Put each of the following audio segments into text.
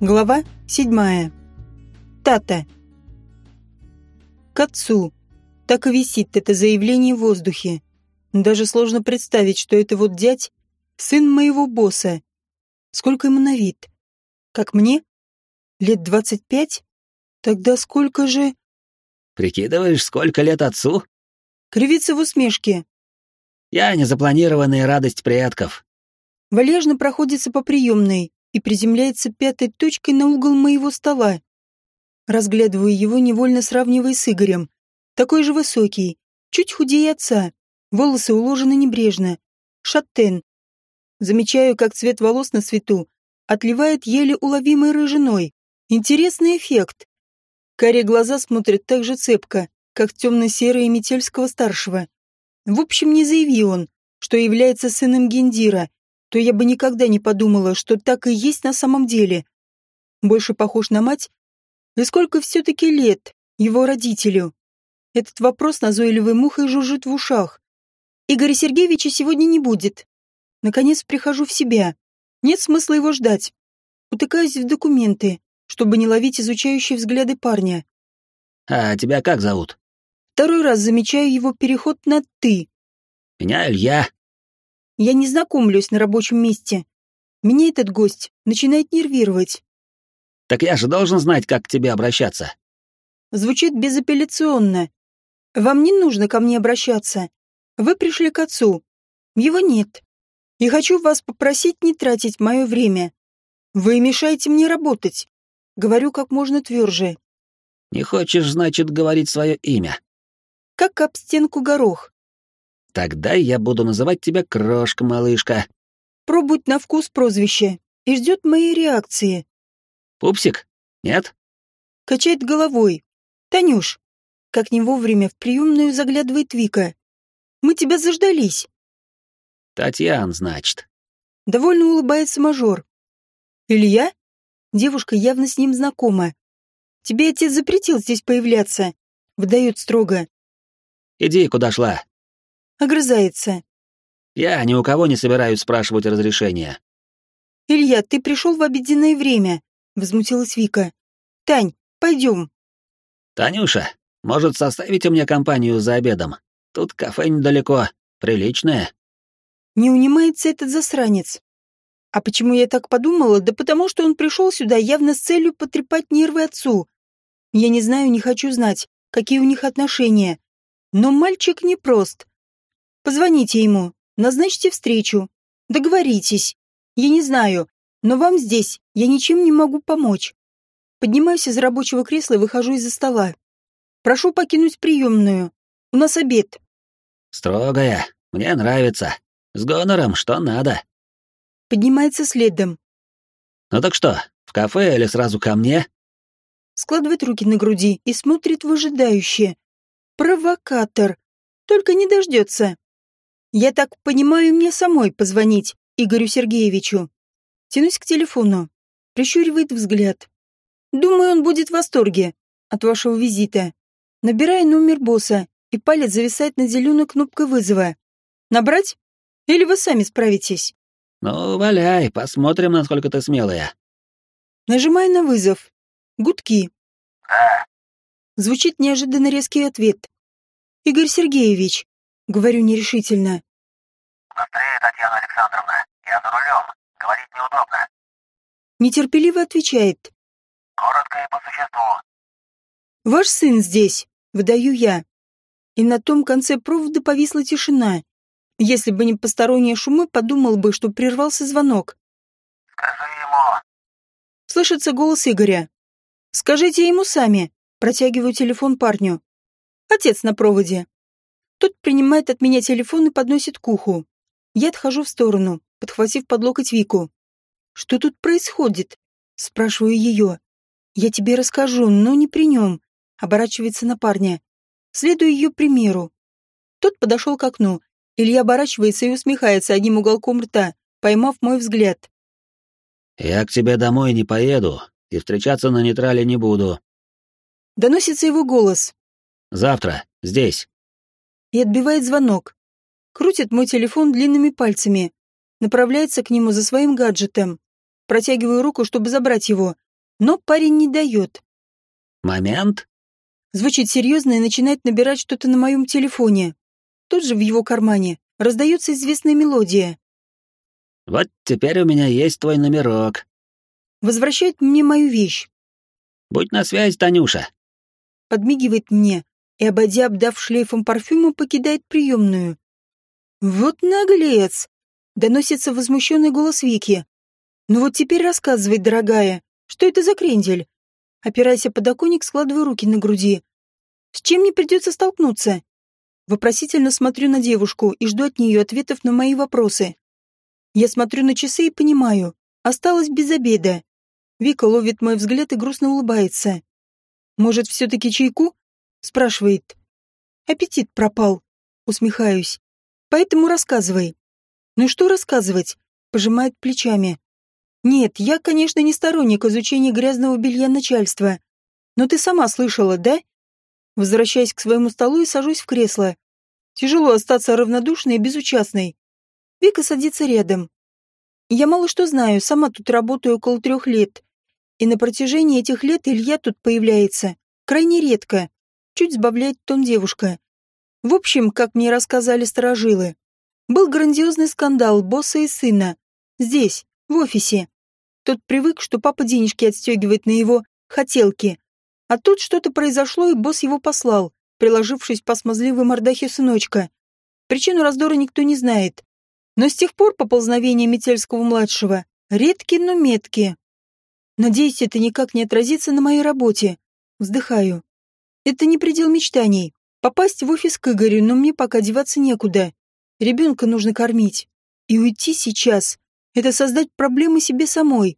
Глава седьмая. Тата. К отцу. Так и висит это заявление в воздухе. Даже сложно представить, что это вот дядь, сын моего босса. Сколько ему на вид? Как мне? Лет двадцать пять? Тогда сколько же... Прикидываешь, сколько лет отцу? Кривится в усмешке. Я незапланированная радость предков. Валежно проходится по приемной и приземляется пятой точкой на угол моего стола. Разглядываю его, невольно сравнивая с Игорем. Такой же высокий, чуть худее отца. Волосы уложены небрежно. Шаттен. Замечаю, как цвет волос на свету отливает еле уловимой рыжиной. Интересный эффект. Карие глаза смотрят так же цепко, как темно-серые Метельского-старшего. В общем, не заяви он, что является сыном Гендира, то я бы никогда не подумала, что так и есть на самом деле. Больше похож на мать? И сколько все-таки лет его родителю? Этот вопрос назойливой мухой жужжит в ушах. Игоря Сергеевича сегодня не будет. Наконец прихожу в себя. Нет смысла его ждать. Утыкаюсь в документы, чтобы не ловить изучающие взгляды парня. А тебя как зовут? Второй раз замечаю его переход на «ты». Меня Илья. Я не знакомлюсь на рабочем месте. Меня этот гость начинает нервировать. Так я же должен знать, как к тебе обращаться. Звучит безапелляционно. Вам не нужно ко мне обращаться. Вы пришли к отцу. Его нет. И хочу вас попросить не тратить мое время. Вы мешаете мне работать. Говорю как можно тверже. Не хочешь, значит, говорить свое имя? Как об стенку горох. Тогда я буду называть тебя Крошка, малышка. Пробует на вкус прозвище и ждет моей реакции. Пупсик? Нет? Качает головой. Танюш. Как не вовремя в приемную заглядывает Вика. Мы тебя заждались. Татьян, значит. Довольно улыбается мажор. Илья? Девушка явно с ним знакома. Тебе отец запретил здесь появляться. Выдает строго. Иди, куда шла. Огрызается. Я ни у кого не собираюсь спрашивать разрешения. Илья, ты пришел в обеденное время. Возмутилась Вика. Тань, пойдем. Танюша, может, составите мне компанию за обедом? Тут кафе недалеко, приличное. Не унимается этот засранец. А почему я так подумала? Да потому что он пришел сюда явно с целью потрепать нервы отцу. Я не знаю, не хочу знать, какие у них отношения. Но мальчик непрост. Позвоните ему, назначьте встречу. Договоритесь. Я не знаю, но вам здесь я ничем не могу помочь. Поднимаюсь из рабочего кресла и выхожу из-за стола. Прошу покинуть приемную. У нас обед. Строгая. Мне нравится. С гонором, что надо. Поднимается следом. Ну так что, в кафе или сразу ко мне? Складывает руки на груди и смотрит выжидающе. Провокатор. Только не дождется. Я так понимаю, мне самой позвонить Игорю Сергеевичу. Тянусь к телефону. Прищуривает взгляд. Думаю, он будет в восторге от вашего визита. Набираю номер босса, и палец зависает над зеленой кнопкой вызова. Набрать? Или вы сами справитесь? Ну, валяй, посмотрим, насколько ты смелая. Нажимаю на вызов. Гудки. Звучит неожиданно резкий ответ. Игорь Сергеевич. Говорю нерешительно. Быстрее, Татьяна Александровна. Я за рулем. Говорить неудобно. Нетерпеливо отвечает. Коротко и по существу. Ваш сын здесь. Выдаю я. И на том конце провода повисла тишина. Если бы не посторонние шумы, подумал бы, что прервался звонок. Скажи ему. Слышится голос Игоря. «Скажите ему сами». Протягиваю телефон парню. Отец на проводе. Тот принимает от меня телефон и подносит к уху. Я отхожу в сторону, подхватив под локоть Вику. «Что тут происходит?» Спрашиваю ее. «Я тебе расскажу, но не при нем». Оборачивается на парня. Следую ее примеру. Тот подошел к окну. Илья оборачивается и усмехается одним уголком рта, поймав мой взгляд. Я к тебе домой не поеду и встречаться на нейтрале не буду. Доносится его голос. Завтра, здесь. И отбивает звонок. Крутит мой телефон длинными пальцами. Направляется к нему за своим гаджетом. Протягиваю руку, чтобы забрать его, Но парень не дает. Момент. Звучит серьезно и начинает набирать что-то на моем телефоне. Тут же в его кармане раздается известная мелодия. Вот теперь у меня есть твой номерок. Возвращает мне мою вещь. Будь на связь, Танюша. Подмигивает мне и, обойдя, обдав шлейфом парфюма, покидает приемную. Вот наглец! Доносится возмущенный голос Вики. Ну вот теперь рассказывай, дорогая, что это за крендель? Опираясь о подоконник, складываю руки на груди. С чем мне придется столкнуться? Вопросительно смотрю на девушку и жду от нее ответов на мои вопросы. Я смотрю на часы и понимаю, осталось без обеда. Вика ловит мой взгляд и грустно улыбается. «Может, все-таки чайку?» — спрашивает. «Аппетит пропал», — усмехаюсь. «Поэтому рассказывай». «Ну что рассказывать?» — пожимает плечами. «Нет, я, конечно, не сторонник изучения грязного белья начальства. Но ты сама слышала, да?» Возвращаясь к своему столу и сажусь в кресло. Тяжело остаться равнодушной и безучастной. Вика садится рядом. Я мало что знаю, сама тут работаю около трех лет. И на протяжении этих лет Илья тут появляется. Крайне редко. Чуть сбавляет тон девушка. В общем, как мне рассказали сторожилы, был грандиозный скандал босса и сына. Здесь, в офисе. Тот привык, что папа денежки отстегивает на его хотелки. А тут что-то произошло, и босс его послал, приложившись по смазливой мордахе сыночка. Причину раздора никто не знает. Но с тех пор поползновения Метельского-младшего редкие, но меткие. Надеюсь, это никак не отразится на моей работе. Вздыхаю. Это не предел мечтаний. Попасть в офис к Игорю, но мне пока деваться некуда. Ребенка нужно кормить. И уйти сейчас — это создать проблемы себе самой.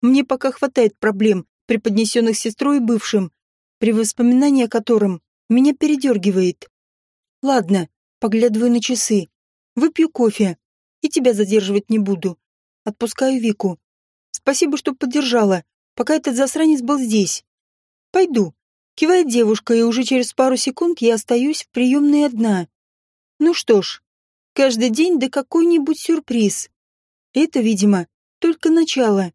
Мне пока хватает проблем, преподнесенных сестрой и бывшим, при воспоминании о котором меня передергивает. Ладно, поглядываю на часы. Выпью кофе. И тебя задерживать не буду. Отпускаю Вику. Спасибо, что поддержала, пока этот засранец был здесь. Пойду. Кивает девушка, и уже через пару секунд я остаюсь в приемной одна. Ну что ж, каждый день да какой-нибудь сюрприз. Это, видимо, только начало.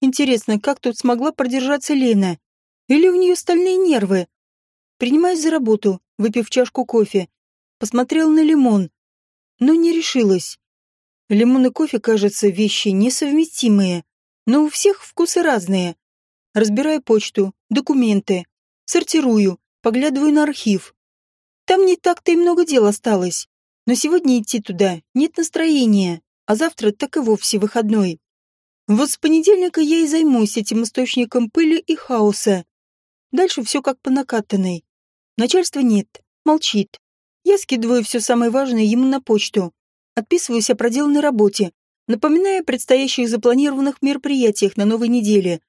Интересно, как тут смогла продержаться Лена? Или у нее стальные нервы? Принимаюсь за работу, выпив чашку кофе. Посмотрел на лимон, но не решилась. Лимон и кофе, кажется, вещи несовместимые, но у всех вкусы разные. Разбираю почту, документы, сортирую, поглядываю на архив. Там не так-то и много дел осталось, но сегодня идти туда нет настроения, а завтра так и вовсе выходной. Вот с понедельника я и займусь этим источником пыли и хаоса. Дальше все как по накатанной. Начальства нет, молчит. Я скидываю все самое важное ему на почту. Отписываюсь о проделанной работе, напоминая о предстоящих запланированных мероприятиях на новой неделе.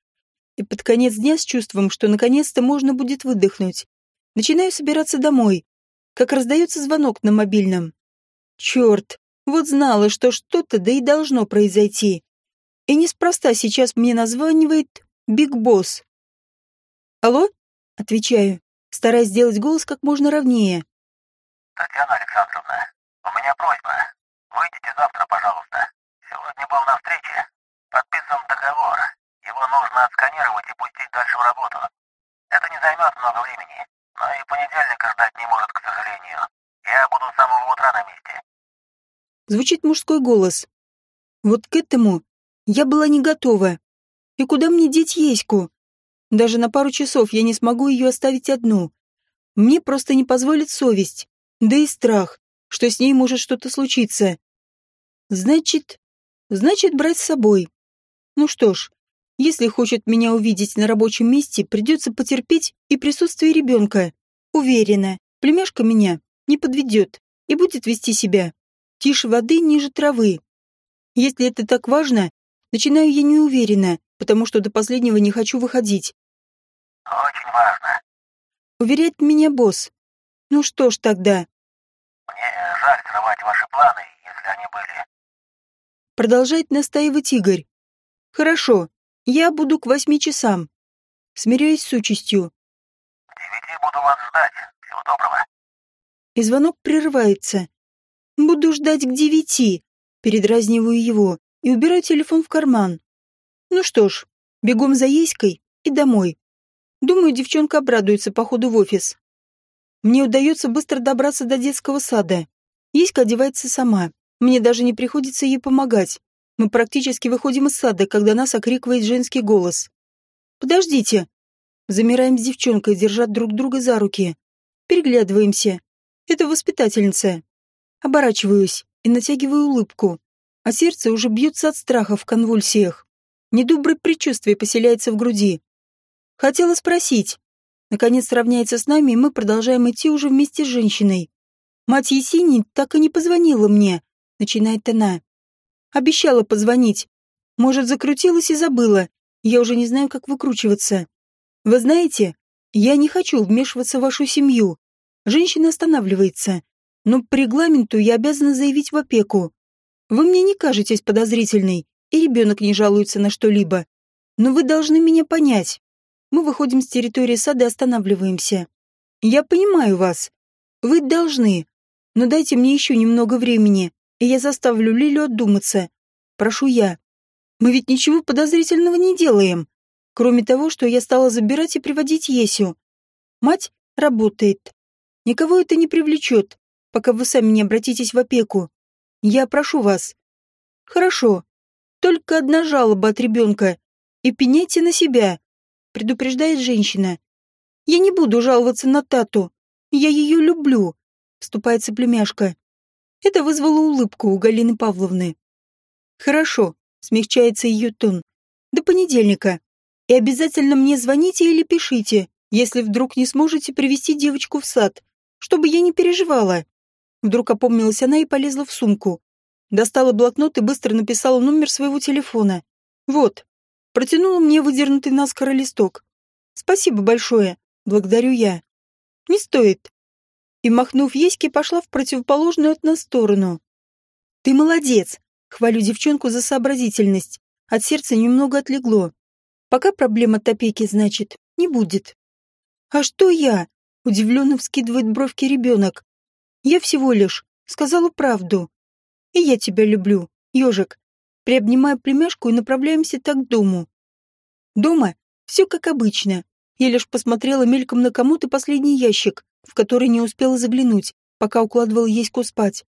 И под конец дня с чувством, что наконец-то можно будет выдохнуть. Начинаю собираться домой, как раздается звонок на мобильном. Черт, вот знала, что что-то да и должно произойти. И неспроста сейчас мне названивает Биг Босс. «Алло?» — отвечаю, стараясь сделать голос как можно ровнее. Татьяна Александровна, у меня просьба. Выйдите завтра, пожалуйста. Сегодня был на встрече. Подписан договор. Его нужно отсканировать и пустить дальше в работу. Это не займет много времени. Но и понедельника ждать не может, к сожалению. Я буду с самого утра на месте. Звучит мужской голос. Вот к этому я была не готова. И куда мне деть Еську? Даже на пару часов я не смогу ее оставить одну. Мне просто не позволит совесть, да и страх, что с ней может что-то случиться. Значит, значит брать с собой. Ну что ж, если хочет меня увидеть на рабочем месте, придется потерпеть и присутствие ребенка. Уверена, племяшка меня не подведет и будет вести себя тише воды ниже травы. Если это так важно, начинаю я неуверенно, потому что до последнего не хочу выходить. Очень важно. Уверяет меня босс. Ну что ж тогда, Мне жаль срывать ваши планы, если они были. Продолжает настаивать Игорь. Хорошо, я буду к восьми часам. Смиряюсь с участью. К девяти буду вас ждать. Всего доброго. И звонок прерывается. Буду ждать к девяти. Передразниваю его и убираю телефон в карман. Ну что ж, бегом за Еськой и домой. Думаю, девчонка обрадуется походу в офис. Мне удается быстро добраться до детского сада. Еська одевается сама. Мне даже не приходится ей помогать. Мы практически выходим из сада, когда нас окрикивает женский голос. «Подождите!» Замираем с девчонкой, держат друг друга за руки. Переглядываемся. Это воспитательница. Оборачиваюсь и натягиваю улыбку. А сердце уже бьется от страха в конвульсиях. Недоброе предчувствие поселяется в груди. Хотела спросить. Наконец равняется с нами, и мы продолжаем идти уже вместе с женщиной. Мать Есенин так и не позвонила мне, начинает она. Обещала позвонить. Может, закрутилась и забыла. Я уже не знаю, как выкручиваться. Вы знаете, я не хочу вмешиваться в вашу семью. Женщина останавливается. Но по регламенту я обязана заявить в опеку. Вы мне не кажетесь подозрительной, и ребенок не жалуется на что-либо. Но вы должны меня понять. Мы выходим с территории сада и останавливаемся. Я понимаю вас. Вы должны. Но дайте мне еще немного времени, и я заставлю Лилю отдуматься. Прошу я. Мы ведь ничего подозрительного не делаем. Кроме того, что я стала забирать и приводить Есю. Мать работает. Никого это не привлечет, пока вы сами не обратитесь в опеку. Я прошу вас. Хорошо. Только одна жалоба от ребенка. И пеняйте на себя, предупреждает женщина. Я не буду жаловаться на Тату. Я ее люблю, вступается племяшка. Это вызвало улыбку у Галины Павловны. Хорошо, смягчается ее тон. До понедельника. И обязательно мне звоните или пишите, если вдруг не сможете привести девочку в сад, чтобы я не переживала. Вдруг опомнилась она и полезла в сумку. Достала блокнот и быстро написала номер своего телефона. Вот. Протянула мне выдернутый наскоро листок. Спасибо большое. Благодарю я. Не стоит. И, махнув Еське, пошла в противоположную от нас сторону. Ты молодец. Хвалю девчонку за сообразительность. От сердца немного отлегло. Пока проблема топейки, значит, не будет. А что я? Удивленно вскидывает бровки ребенок. Я всего лишь сказала правду. И я тебя люблю, ежик. Приобнимая племяшку и направляемся так к дому. Дома все как обычно. Я лишь посмотрела мельком на кому-то последний ящик, в который не успела заглянуть, пока укладывала Еську спать.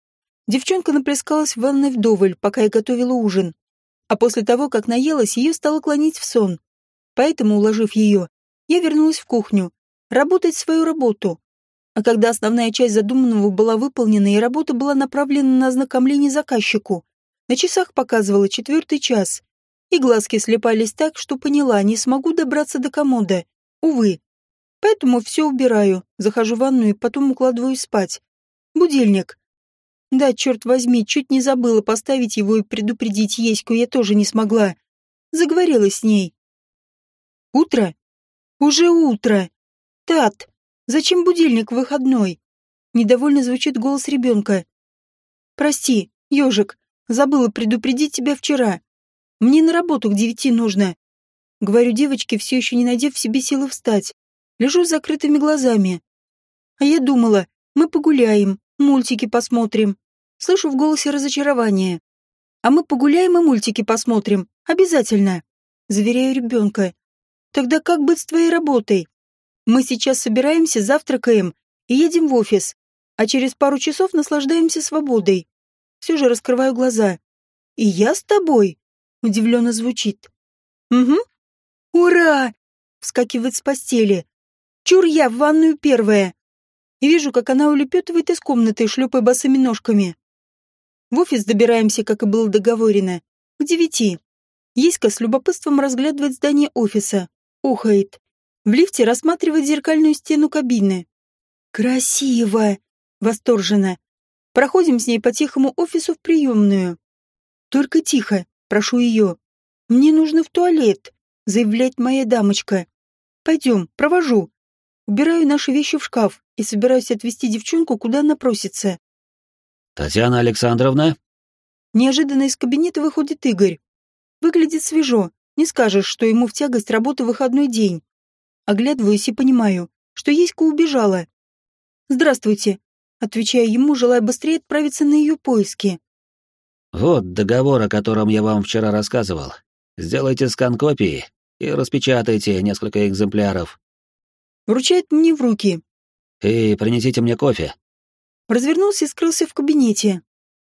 Девчонка наплескалась в ванной вдоволь, пока я готовила ужин. А после того, как наелась, ее стало клонить в сон. Поэтому, уложив ее, я вернулась в кухню, работать свою работу. А когда основная часть задуманного была выполнена и работа была направлена на ознакомление заказчику, на часах показывала четвертый час, и глазки слепались так, что поняла, не смогу добраться до комода. Увы. Поэтому все убираю, захожу в и потом укладываюсь спать. Будильник. Да, черт возьми, чуть не забыла поставить его и предупредить Еську я тоже не смогла. Заговорила с ней. Утро? Уже утро. Тат, Зачем будильник выходной? Недовольно звучит голос ребенка. Прости, ежик, забыла предупредить тебя вчера. Мне на работу к девяти нужно. Говорю девочке, все еще не найдя в себе силы встать. Лежу с закрытыми глазами. А я думала, мы погуляем, мультики посмотрим. Слышу в голосе разочарование. А мы погуляем и мультики посмотрим. Обязательно. Заверяю ребенка. Тогда как быть с твоей работой? Мы сейчас собираемся, завтракаем и едем в офис, а через пару часов наслаждаемся свободой. Все же раскрываю глаза. «И я с тобой?» — удивленно звучит. «Угу». «Ура!» — вскакивает с постели. «Чур я в ванную первая!» И вижу, как она улепетывает из комнаты, шлепая босыми ножками. В офис добираемся, как и было договорено, к девяти. Еська с любопытством разглядывает здание офиса. Ухает. В лифте рассматривает зеркальную стену кабины. «Красиво!» — восторженно. Проходим с ней по тихому офису в приемную. «Только тихо, прошу ее. Мне нужно в туалет», — заявляет моя дамочка. «Пойдем, провожу». Убираю наши вещи в шкаф и собираюсь отвезти девчонку, куда она просится. «Татьяна Александровна?» Неожиданно из кабинета выходит Игорь. Выглядит свежо, не скажешь, что ему в тягость работа выходной день. Оглядываюсь и понимаю, что Еська убежала. «Здравствуйте», — отвечаю ему, желая быстрее отправиться на ее поиски. «Вот договор, о котором я вам вчера рассказывал. Сделайте скан копии и распечатайте несколько экземпляров. Вручает мне в руки. И принесите мне кофе. Развернулся и скрылся в кабинете.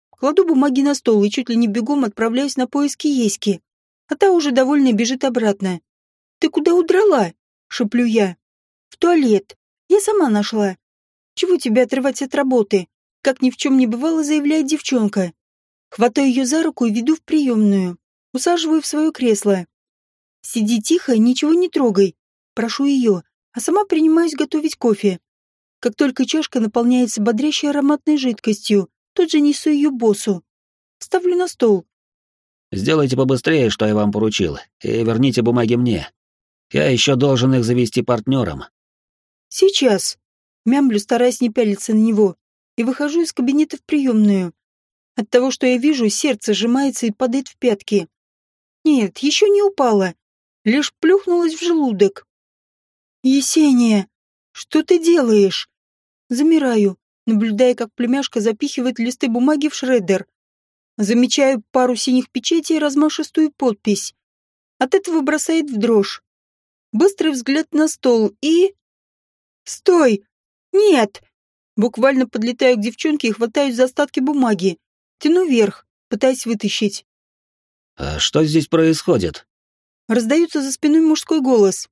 Кладу бумаги на стол и чуть ли не бегом отправляюсь на поиски Еськи. А та уже довольно бежит обратно. «Ты куда удрала?» — шеплю я. «В туалет. Я сама нашла. Чего тебя отрывать от работы?» Как ни в чем не бывало, заявляет девчонка. Хватаю ее за руку и веду в приемную. Усаживаю в свое кресло. Сиди тихо, ничего не трогай. Прошу ее, а сама принимаюсь готовить кофе. Как только чашка наполняется бодрящей ароматной жидкостью, тут же несу ее боссу. Ставлю на стол. Сделайте побыстрее, что я вам поручил, и верните бумаги мне. Я еще должен их завести партнером. Сейчас. Мямлю, стараясь не пялиться на него, и выхожу из кабинета в приемную. От того, что я вижу, сердце сжимается и падает в пятки. Нет, еще не упало. Лишь плюхнулась в желудок. «Есения, что ты делаешь?» Замираю, наблюдая, как племяшка запихивает листы бумаги в шреддер. Замечаю пару синих печатей и размашистую подпись. От этого бросает в дрожь. Быстрый взгляд на стол и... «Стой! Нет!» Буквально подлетаю к девчонке и хватаюсь за остатки бумаги. Тяну вверх, пытаясь вытащить. «А что здесь происходит?» Раздается за спиной мужской голос.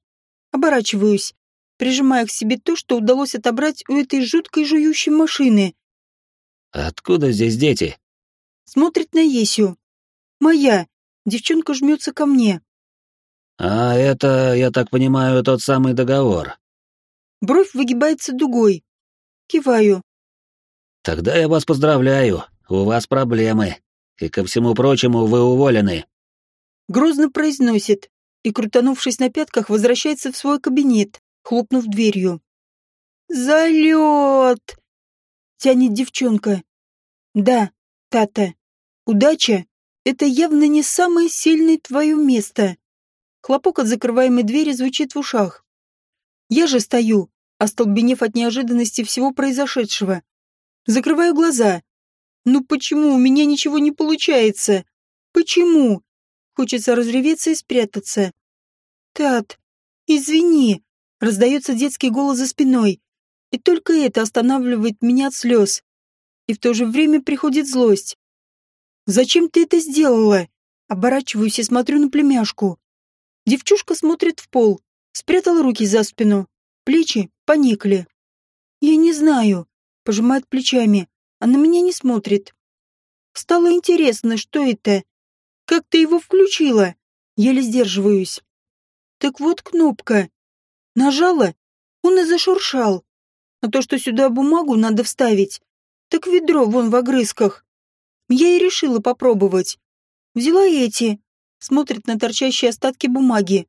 Оборачиваюсь, прижимая к себе то, что удалось отобрать у этой жуткой жующей машины. «Откуда здесь дети?» Смотрит на Есю. «Моя». Девчонка жмется ко мне. «А это, я так понимаю, тот самый договор». Бровь выгибается дугой. Киваю. «Тогда я вас поздравляю. У вас проблемы. И ко всему прочему, вы уволены». Грозно произносит и, крутанувшись на пятках, возвращается в свой кабинет, хлопнув дверью. «Залет!» — тянет девчонка. «Да, Тата, удача — это явно не самое сильное твое место». Хлопок от закрываемой двери звучит в ушах. Я же стою, остолбенев от неожиданности всего произошедшего. Закрываю глаза. Ну почему у меня ничего не получается? Почему? Хочется разреветься и спрятаться. Тат, извини, раздается детский голос за спиной. И только это останавливает меня от слез. И в то же время приходит злость. Зачем ты это сделала? Оборачиваюсь и смотрю на племяшку. Девчушка смотрит в пол, спрятала руки за спину. Плечи поникли. Я не знаю, пожимает плечами, а на меня не смотрит. Стало интересно, что это? Как ты его включила? Еле сдерживаюсь. Так вот кнопка. Нажала, он и зашуршал. А то, что сюда бумагу надо вставить, так ведро вон в огрызках. Я и решила попробовать. Взяла эти. Смотрит на торчащие остатки бумаги.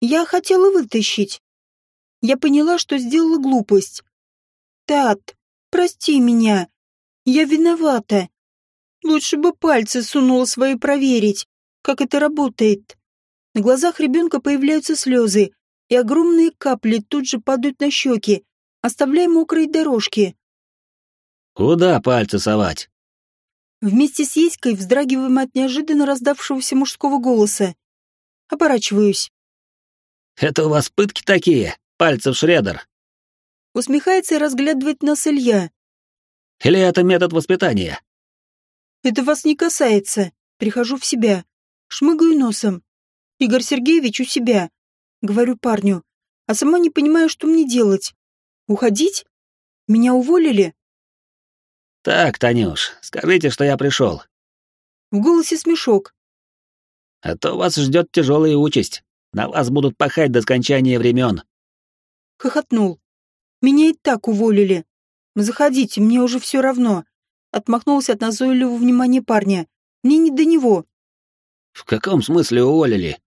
Я хотела вытащить я поняла, что сделала глупость. Тат, прости меня. Я виновата. Лучше бы пальцы сунула свои проверить, как это работает. На глазах ребенка появляются слезы, и огромные капли тут же падают на щеки, оставляя мокрые дорожки. «Куда пальцы совать?» Вместе с Еськой вздрагиваем от неожиданно раздавшегося мужского голоса. Оборачиваюсь. «Это у вас пытки такие?» пальцев шредер. Усмехается и разглядывает нас Илья. Или это метод воспитания? Это вас не касается. Прихожу в себя. Шмыгаю носом. Игорь Сергеевич у себя. Говорю парню. А сама не понимаю, что мне делать. Уходить? Меня уволили? Так, Танюш, скажите, что я пришел. В голосе смешок. А то вас ждет тяжелая участь. На вас будут пахать до скончания времен хохотнул. «Меня и так уволили. Заходите, мне уже все равно». Отмахнулся от назойливого внимания парня. «Мне не до него». «В каком смысле уволили?»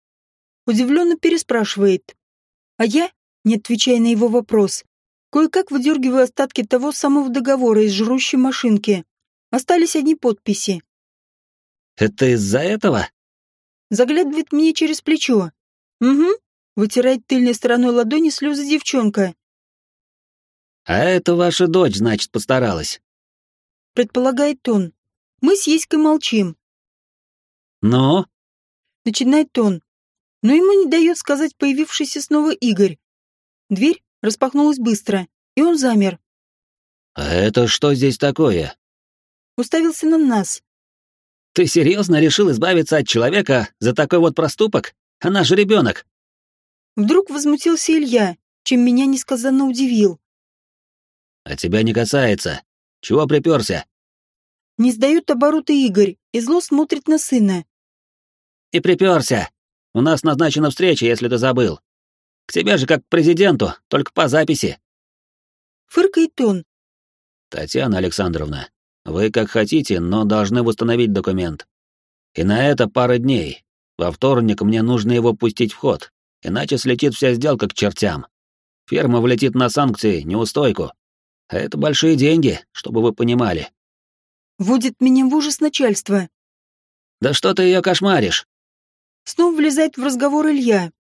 Удивленно переспрашивает. А я, не отвечая на его вопрос, кое-как выдергиваю остатки того самого договора из жрущей машинки. Остались одни подписи. «Это из-за этого?» Заглядывает мне через плечо. «Угу, Вытирает тыльной стороной ладони слезы девчонка. «А это ваша дочь, значит, постаралась?» Предполагает он. Мы с Еськой молчим. «Но?» Начинает он. Но ему не дает сказать появившийся снова Игорь. Дверь распахнулась быстро, и он замер. «А это что здесь такое?» Уставился на нас. «Ты серьезно решил избавиться от человека за такой вот проступок? Она же ребенок!» Вдруг возмутился Илья, чем меня несказанно удивил. «А тебя не касается. Чего приперся?» Не сдает обороты Игорь и зло смотрит на сына. «И приперся. У нас назначена встреча, если ты забыл. К тебе же как к президенту, только по записи». Фыркает он. «Татьяна Александровна, вы как хотите, но должны восстановить документ. И на это пара дней. Во вторник мне нужно его пустить в ход, иначе слетит вся сделка к чертям. Фирма влетит на санкции, неустойку. А это большие деньги, чтобы вы понимали. Вводит меня в ужас начальство. Да что ты ее кошмаришь? Снова влезает в разговор Илья.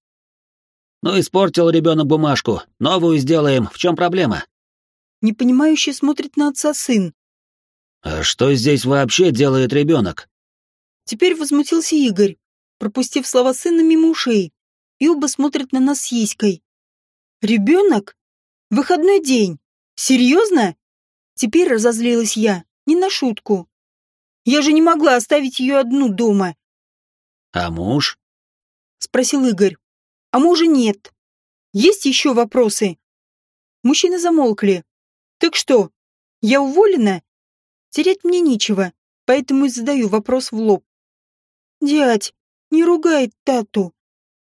Ну, испортил ребенок бумажку. Новую сделаем. В чем проблема? Непонимающе смотрит на отца сын. А что здесь вообще делает ребенок? Теперь возмутился Игорь, пропустив слова сына мимо ушей, и оба смотрят на нас с Еськой. Ребенок? Выходной день. Серьезно? Теперь разозлилась я. Не на шутку. Я же не могла оставить ее одну дома. А муж? Спросил Игорь. А мужа нет. Есть еще вопросы? Мужчины замолкли. Так что, я уволена? Терять мне нечего, поэтому и задаю вопрос в лоб. Дядь, не ругай тату.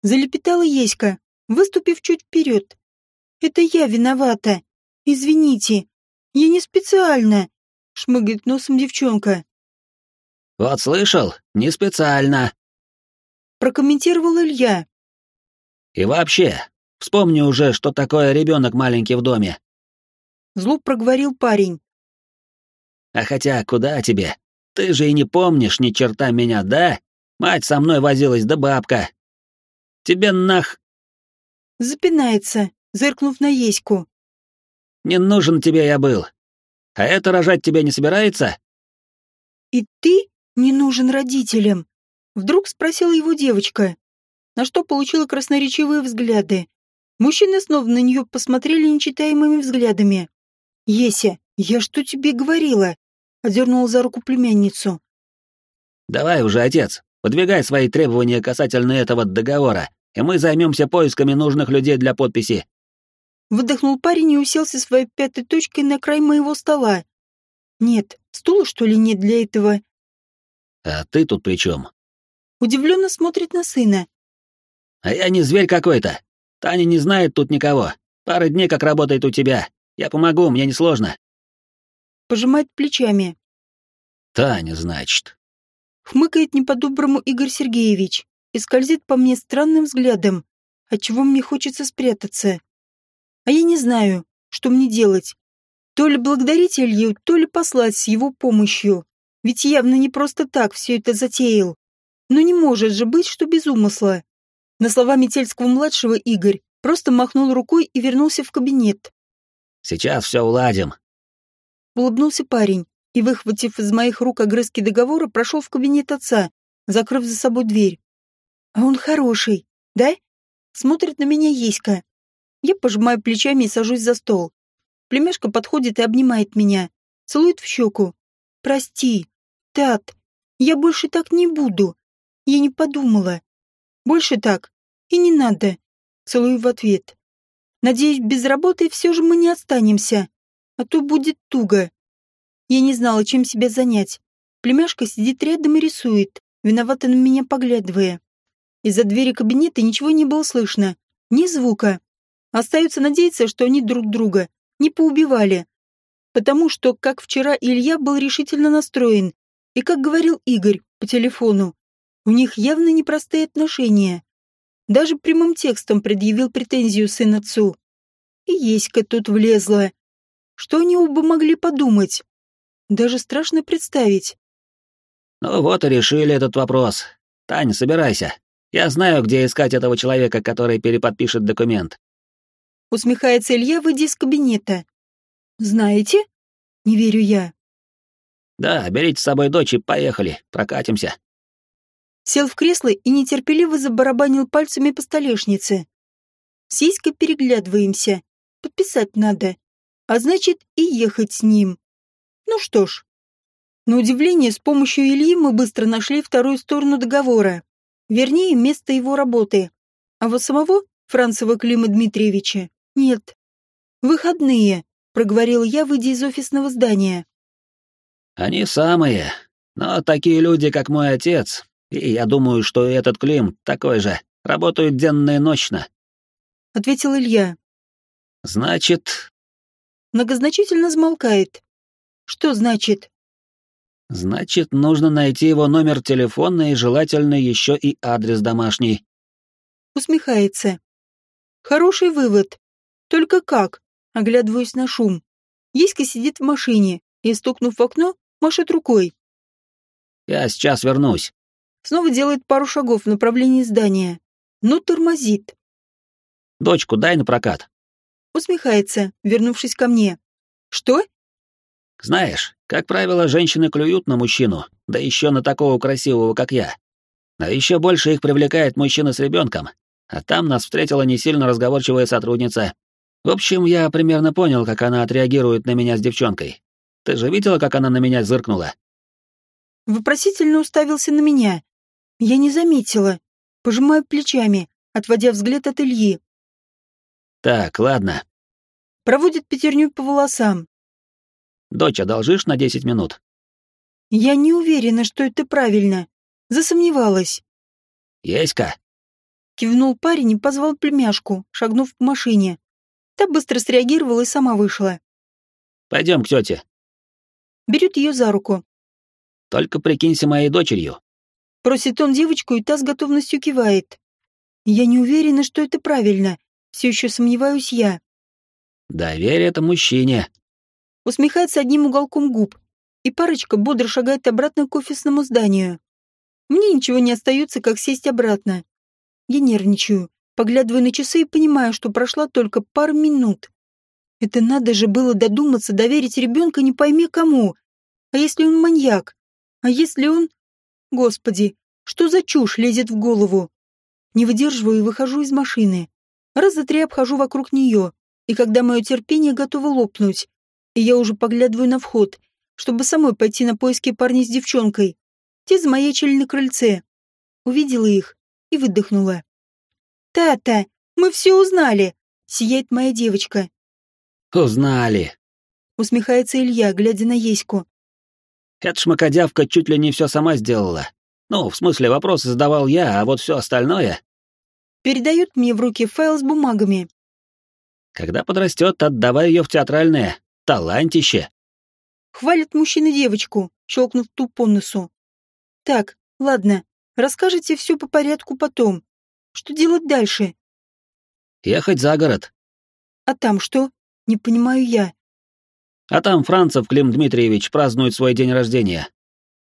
Залепетала Еська, выступив чуть вперед. Это я виновата. Извините, я не специально шмыгает носом девчонка. «Вот слышал? Не специально!» Прокомментировал Илья. «И вообще, вспомни уже, что такое ребенок маленький в доме». Зло проговорил парень. «А хотя, куда тебе? Ты же и не помнишь ни черта меня, да? Мать со мной возилась, да бабка. Тебе нах...» Запинается, зыркнув на Еську. «Не нужен тебе я был. А это рожать тебя не собирается?» «И ты не нужен родителям?» Вдруг спросила его девочка, на что получила красноречивые взгляды. Мужчины снова на нее посмотрели нечитаемыми взглядами. «Еся, я что тебе говорила?» Одернула за руку племянницу. «Давай уже, отец, подвигай свои требования касательно этого договора, и мы займемся поисками нужных людей для подписи. Выдохнул парень и уселся своей пятой точкой на край моего стола. Нет, стула, что ли, нет для этого? А ты тут при чем? Удивленно смотрит на сына. А я не зверь какой-то. Таня не знает тут никого. Пара дней как работает у тебя. Я помогу, мне несложно. Пожимает плечами. Таня, значит. Хмыкает не по-доброму Игорь Сергеевич и скользит по мне странным взглядом, отчего мне хочется спрятаться. А я не знаю, что мне делать. То ли благодарить Илью, то ли послать с его помощью. Ведь явно не просто так все это затеял. Но не может же быть, что без умысла. На слова Метельского-младшего Игорь просто махнул рукой и вернулся в кабинет. «Сейчас все уладим», — улыбнулся парень и, выхватив из моих рук огрызки договора, прошел в кабинет отца, закрыв за собой дверь. «А он хороший, да?» Смотрит на меня Еська. Я пожимаю плечами и сажусь за стол. Племяшка подходит и обнимает меня, целует в щеку. «Прости, Тат, я больше так не буду. Я не подумала. Больше так и не надо». Целую в ответ. «Надеюсь, без работы все же мы не останемся, а то будет туго». Я не знала, чем себя занять. Племяшка сидит рядом и рисует, виновато на меня поглядывая. Из-за двери кабинета ничего не было слышно, ни звука. Остается надеяться, что они друг друга не поубивали. Потому что, как вчера, Илья был решительно настроен. И, как говорил Игорь по телефону, у них явно непростые отношения. Даже прямым текстом предъявил претензию сын отцу. И Еська тут влезла. Что они оба могли подумать? Даже страшно представить. «Ну вот и решили этот вопрос. Тань, собирайся. Я знаю, где искать этого человека, который переподпишет документ. Усмехается Илья, выйдя из кабинета. Знаете? Не верю я. Да, берите с собой дочь и поехали, прокатимся. Сел в кресло и нетерпеливо забарабанил пальцами по столешнице. С Еськой переглядываемся. Подписать надо. А значит, и ехать с ним. Ну что ж. На удивление, с помощью Ильи мы быстро нашли вторую сторону договора. Вернее, место его работы. А вот самого Францева Клима Дмитриевича нет. «Выходные», — проговорил я, выйдя из офисного здания. «Они самые. Но такие люди, как мой отец, и я думаю, что и этот Клим такой же, работают денно и ночно», — ответил Илья. «Значит...» Многозначительно замолкает. «Что значит?» «Значит, нужно найти его номер телефона и желательно еще и адрес домашний». Усмехается. «Хороший вывод. Только как?» Оглядываюсь на шум. Еська сидит в машине и, стукнув в окно, машет рукой. «Я сейчас вернусь». Снова делает пару шагов в направлении здания, но тормозит. «Дочку дай на прокат». Усмехается, вернувшись ко мне. «Что?» «Знаешь, как правило, женщины клюют на мужчину, да еще на такого красивого, как я. Но еще больше их привлекает мужчина с ребенком, а там нас встретила не сильно разговорчивая сотрудница, в общем, я примерно понял, как она отреагирует на меня с девчонкой. Ты же видела, как она на меня зыркнула? Вопросительно уставился на меня. Я не заметила. Пожимаю плечами, отводя взгляд от Ильи. Так, ладно. Проводит пятерню по волосам. Дочь, одолжишь на десять минут? Я не уверена, что это правильно. Засомневалась. Еська. Кивнул парень и позвал племяшку, шагнув к машине. Та быстро среагировала и сама вышла. Пойдем к тете. Берет ее за руку. Только прикинься моей дочерью. Просит он девочку, и та с готовностью кивает. Я не уверена, что это правильно. Все еще сомневаюсь я. Доверь это мужчине. Усмехается одним уголком губ, и парочка бодро шагает обратно к офисному зданию. Мне ничего не остается, как сесть обратно. Я нервничаю. Поглядываю на часы и понимаю, что прошла только пара минут. Это надо же было додуматься доверить ребенка не пойми кому. А если он маньяк? А если он... Господи, что за чушь лезет в голову? Не выдерживаю и выхожу из машины. Раз за три обхожу вокруг нее, и когда мое терпение готово лопнуть, и я уже поглядываю на вход, чтобы самой пойти на поиски парня с девчонкой. Те замаячили на крыльце. Увидела их и выдохнула. «Тата, мы все узнали!» — сияет моя девочка. «Узнали!» — усмехается Илья, глядя на Еську. «Эта шмакодявка чуть ли не все сама сделала. Ну, в смысле, вопросы задавал я, а вот все остальное...» Передает мне в руки файл с бумагами. «Когда подрастет, отдавай ее в театральное. Талантище!» Хвалит мужчина девочку, щелкнув ту по носу. «Так, ладно, расскажите все по порядку потом. Что делать дальше? Ехать за город. А там что? Не понимаю я. А там Францев Клим Дмитриевич празднует свой день рождения.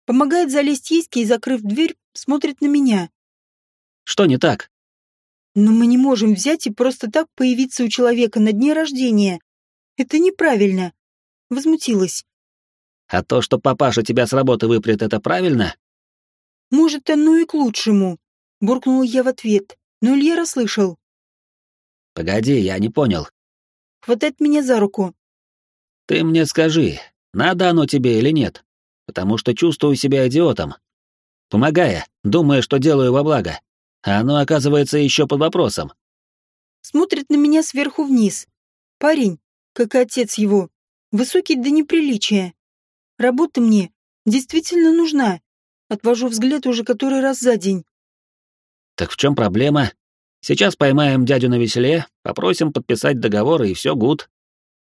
Помогает залезть Еське и, закрыв дверь, смотрит на меня. Что не так? Но мы не можем взять и просто так появиться у человека на дне рождения. Это неправильно. Возмутилась. А то, что папаша тебя с работы выпрет, это правильно? Может, оно и к лучшему. Буркнул я в ответ но Илья расслышал. «Погоди, я не понял». Хватает меня за руку. «Ты мне скажи, надо оно тебе или нет? Потому что чувствую себя идиотом. Помогая, думая, что делаю во благо, а оно оказывается еще под вопросом». Смотрит на меня сверху вниз. Парень, как и отец его, высокий до неприличия. Работа мне действительно нужна. Отвожу взгляд уже который раз за день. Так в чем проблема? Сейчас поймаем дядю на веселе, попросим подписать договор, и все гуд.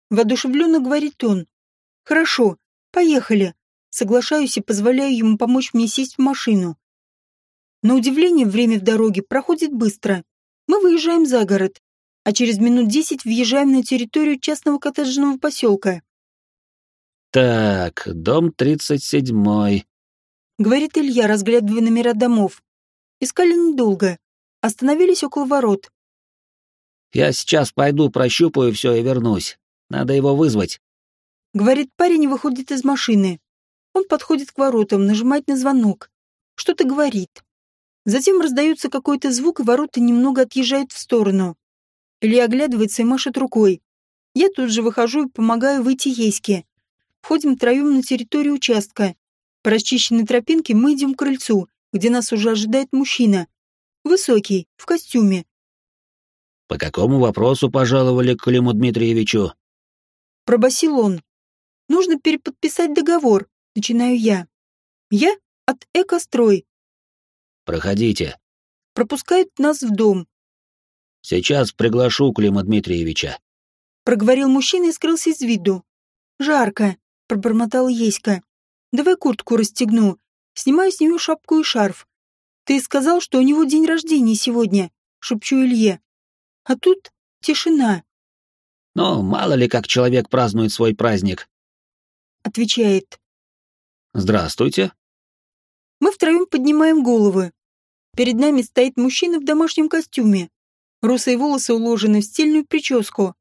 Воодушевленно говорит он. Хорошо, поехали. Соглашаюсь и позволяю ему помочь мне сесть в машину. На удивление, время в дороге проходит быстро. Мы выезжаем за город, а через минут десять въезжаем на территорию частного коттеджного поселка. «Так, дом тридцать седьмой», — говорит Илья, разглядывая номера домов. Искали недолго. Остановились около ворот. «Я сейчас пойду прощупаю все и вернусь. Надо его вызвать». Говорит парень и выходит из машины. Он подходит к воротам, нажимает на звонок. Что-то говорит. Затем раздается какой-то звук, и ворота немного отъезжают в сторону. Илья оглядывается и машет рукой. Я тут же выхожу и помогаю выйти Еське. Входим троем на территорию участка. По расчищенной тропинке мы идем к крыльцу, где нас уже ожидает мужчина. Высокий, в костюме. «По какому вопросу пожаловали к Климу Дмитриевичу?» Пробасил он. «Нужно переподписать договор», — начинаю я. «Я от Экострой». «Проходите». Пропускают нас в дом. «Сейчас приглашу Клима Дмитриевича». Проговорил мужчина и скрылся из виду. «Жарко», — пробормотал Еська. «Давай куртку расстегну. Снимаю с нее шапку и шарф. Ты сказал, что у него день рождения сегодня», — шепчу Илье. А тут тишина. «Ну, мало ли как человек празднует свой праздник», — отвечает. «Здравствуйте». Мы втроем поднимаем головы. Перед нами стоит мужчина в домашнем костюме. Русые волосы уложены в стильную прическу.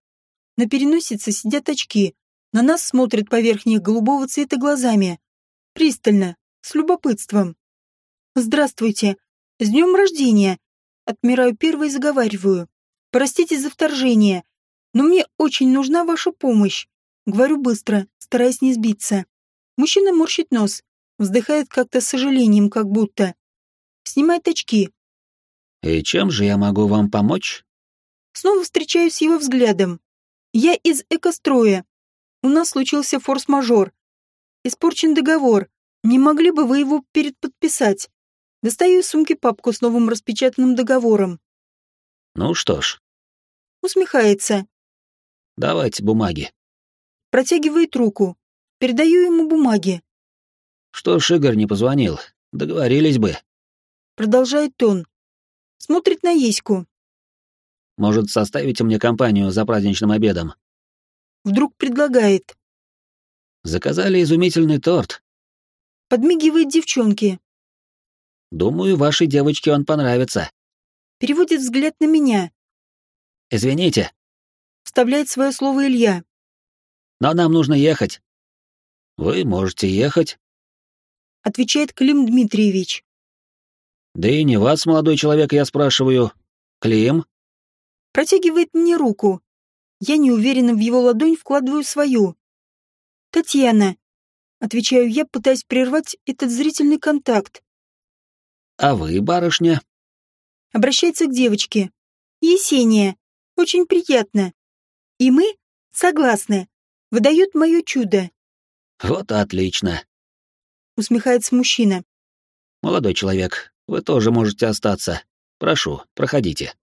На переносице сидят очки. На нас смотрят поверх них голубого цвета глазами. Пристально, с любопытством. «Здравствуйте. С днем рождения!» Отмираю первой и заговариваю. «Простите за вторжение, но мне очень нужна ваша помощь». Говорю быстро, стараясь не сбиться. Мужчина морщит нос, вздыхает как-то с сожалением, как будто. Снимает очки. «И чем же я могу вам помочь?» Снова встречаюсь с его взглядом. «Я из экостроя. У нас случился форс-мажор. Испорчен договор. Не могли бы вы его передподписать?» Достаю из сумки папку с новым распечатанным договором. «Ну что ж». Усмехается. «Давайте бумаги». Протягивает руку. Передаю ему бумаги. «Что ж Игорь не позвонил? Договорились бы». Продолжает он. Смотрит на Еську. «Может, составите мне компанию за праздничным обедом?» Вдруг предлагает. «Заказали изумительный торт». Подмигивает девчонке. Думаю, вашей девочке он понравится. Переводит взгляд на меня. Извините. Вставляет свое слово Илья. Но нам нужно ехать. Вы можете ехать. Отвечает Клим Дмитриевич. Да и не вас, молодой человек, я спрашиваю. Клим? Протягивает мне руку. Я неуверенно в его ладонь вкладываю свою. Татьяна. Отвечаю я, пытаясь прервать этот зрительный контакт. А вы, барышня? Обращается к девочке. Есения. Очень приятно. И мы согласны. Выдает мое чудо. Вот отлично. Усмехается мужчина. Молодой человек, вы тоже можете остаться. Прошу, проходите.